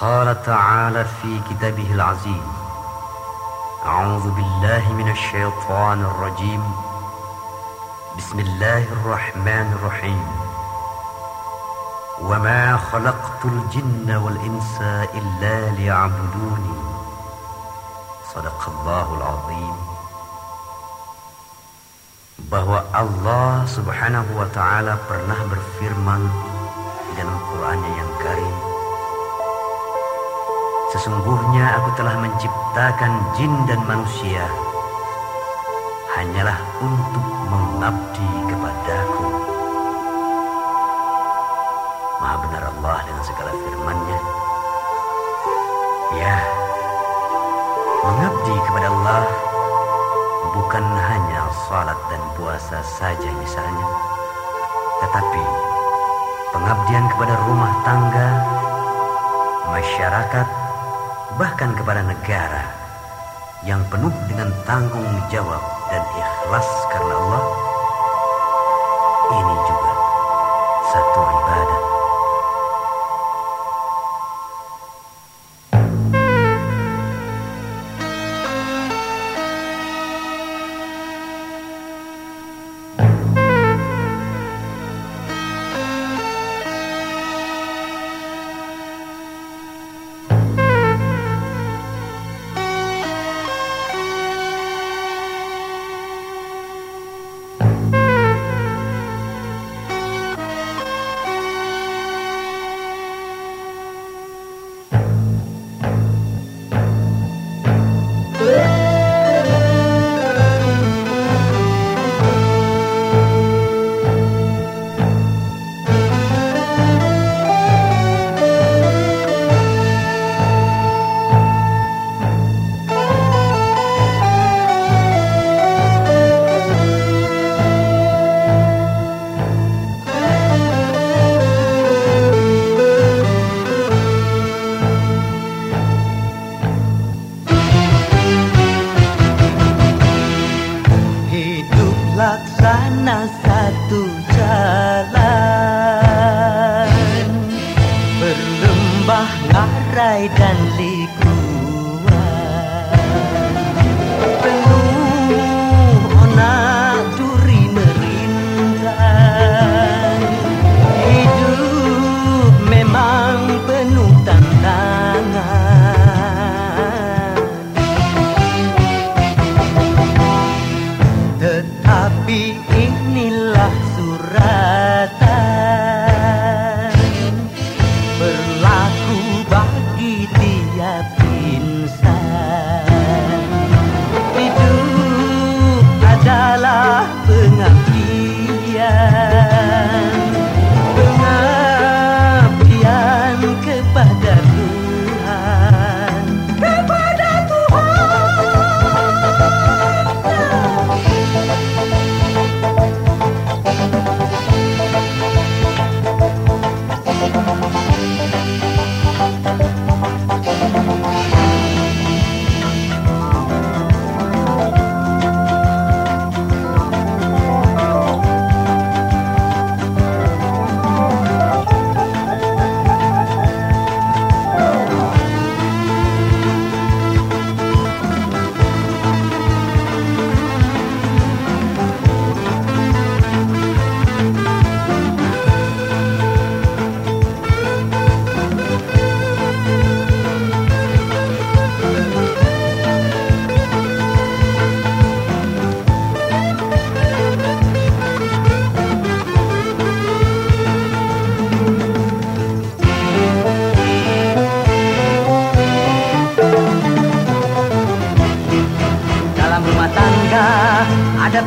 قال تعالى في كتابه العزيز أعوذ بالله من الشيطان الرجيم. بسم الله الرحمن الرحيم. وما خلقت الجن والإنس إلا ليعبدوني. صدق الله العظيم. bahwa Allah subhanahu wa ta'ala pernah berfirman dalam Qur'annya yang karim. Sesungguhnya aku telah menciptakan jin dan manusia. Hanyalah untuk mengabdi kepadaku. Maha benar Allah dengan segala firmannya. Ya Mengabdi kepada Allah Bukan hanya salat dan puasa saja misalnya Tetapi Pengabdian kepada rumah tangga Masyarakat bahkan kepada negara yang penuh dengan tanggung jawab dan ikhlas karena Allah, ini juga satu ibadah.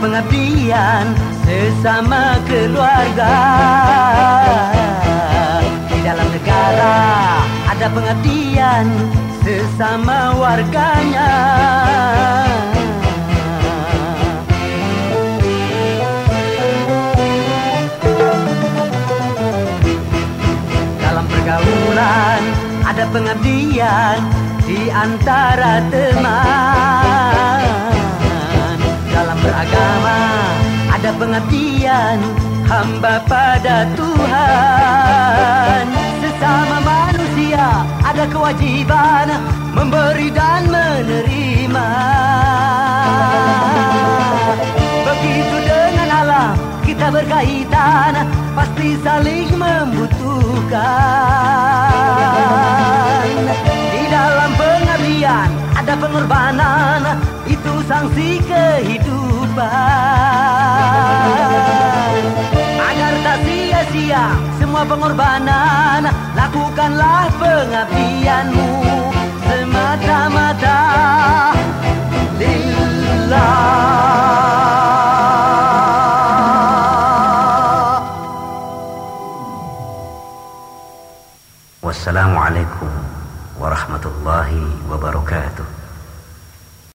Pengabdian sesama keluarga. Di dalam negara ada pengabdian sesama warganya. Dalam pergaulan ada pengabdian di antara teman dalam beragama. Ada pengabdian hamba pada Tuhan. Sesama manusia ada ada kewajiban memberi dan menerima. Begitu dengan alam kita berkaitan Pasti saling membutuhkan. Di dalam pengabdian ada pengorbanan itu sanksi kehidupan. Agar tak sia-sia semua pengorbanan lakukanlah pengabdianmu semata-mata. Lillah. Wassalamualaikum warahmatullahi wabarakatuh.